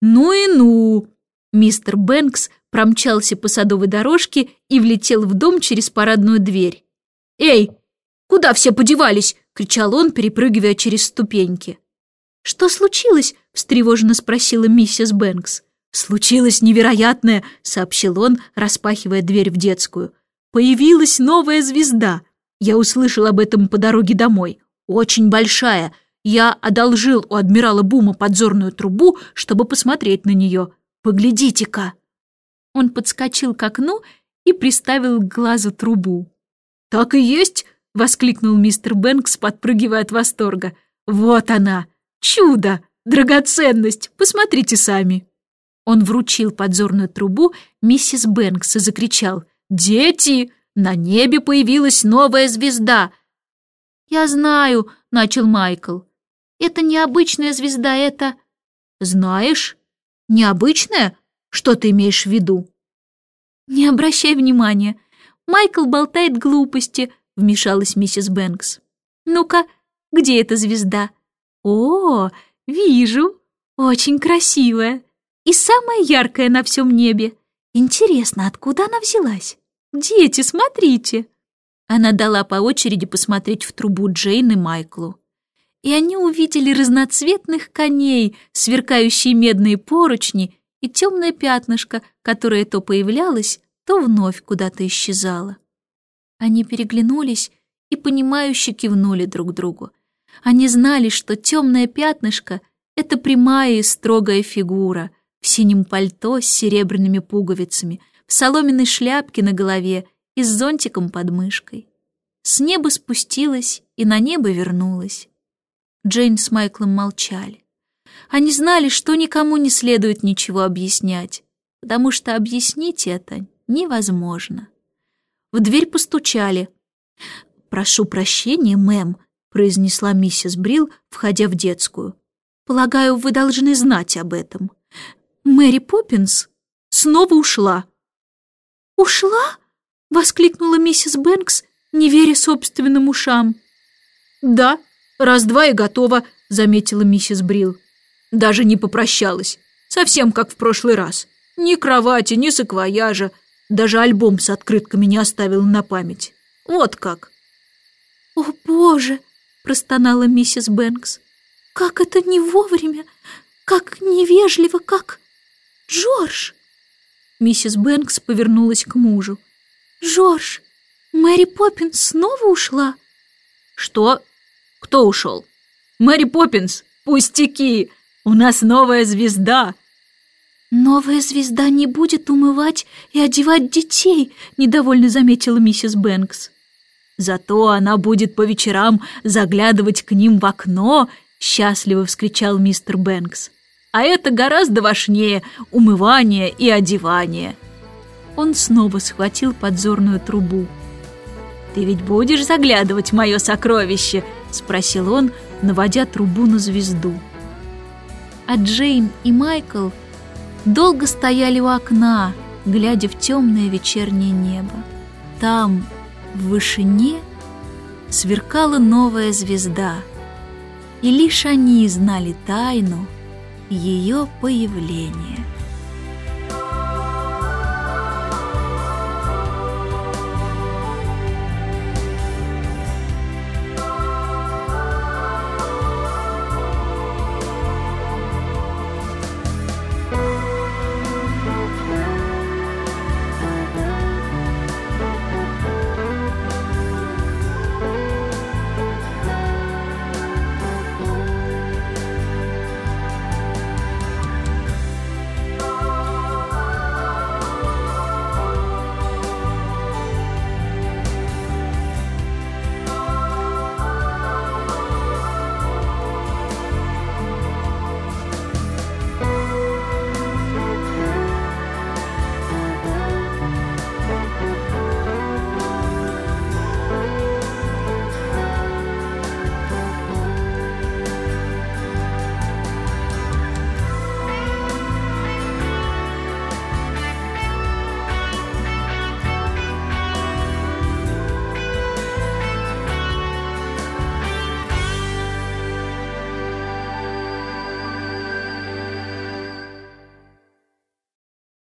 «Ну и ну!» Мистер Бэнкс промчался по садовой дорожке и влетел в дом через парадную дверь. «Эй, куда все подевались?» — кричал он, перепрыгивая через ступеньки. «Что случилось?» — встревоженно спросила миссис Бэнкс. «Случилось невероятное», — сообщил он, распахивая дверь в детскую. «Появилась новая звезда. Я услышал об этом по дороге домой. Очень большая. Я одолжил у адмирала Бума подзорную трубу, чтобы посмотреть на нее. Поглядите-ка!» Он подскочил к окну и приставил к глазу трубу. «Так и есть!» — воскликнул мистер Бэнкс, подпрыгивая от восторга. «Вот она! Чудо! Драгоценность! Посмотрите сами!» Он вручил подзорную трубу миссис Бэнкс и закричал «Дети! На небе появилась новая звезда!» «Я знаю», — начал Майкл. «Это необычная звезда, это...» «Знаешь? Необычная? Что ты имеешь в виду?» «Не обращай внимания. Майкл болтает глупости», — вмешалась миссис Бэнкс. «Ну-ка, где эта звезда?» «О, вижу. Очень красивая. И самая яркая на всем небе. Интересно, откуда она взялась? Дети, смотрите!» Она дала по очереди посмотреть в трубу Джейн и Майклу. И они увидели разноцветных коней, сверкающие медные поручни и темное пятнышко, которое то появлялось, то вновь куда-то исчезало. Они переглянулись и понимающе кивнули друг другу. Они знали, что темное пятнышко — это прямая и строгая фигура в синем пальто с серебряными пуговицами, в соломенной шляпке на голове и с зонтиком под мышкой. С неба спустилась и на небо вернулась. Джейн с Майклом молчали. Они знали, что никому не следует ничего объяснять, потому что объяснить это невозможно. В дверь постучали. «Прошу прощения, мэм», — произнесла миссис Брил, входя в детскую. «Полагаю, вы должны знать об этом. Мэри Поппинс снова ушла». «Ушла?» — воскликнула миссис Бэнкс, не веря собственным ушам. «Да, раз-два и готово», — заметила миссис Брил. Даже не попрощалась. Совсем как в прошлый раз. Ни кровати, ни саквояжа. Даже альбом с открытками не оставила на память. Вот как. «О, Боже!» – простонала миссис Бэнкс. «Как это не вовремя! Как невежливо! Как... Джордж!» Миссис Бэнкс повернулась к мужу. «Джордж, Мэри Поппинс снова ушла?» «Что? Кто ушел?» «Мэри Поппинс? Пустяки! У нас новая звезда!» «Новая звезда не будет умывать и одевать детей», — недовольно заметила миссис Бэнкс. «Зато она будет по вечерам заглядывать к ним в окно», — счастливо вскричал мистер Бэнкс. «А это гораздо важнее умывание и одевание». Он снова схватил подзорную трубу. «Ты ведь будешь заглядывать в мое сокровище?» — спросил он, наводя трубу на звезду а Джейн и Майкл долго стояли у окна, глядя в темное вечернее небо. Там, в вышине, сверкала новая звезда, и лишь они знали тайну ее появления.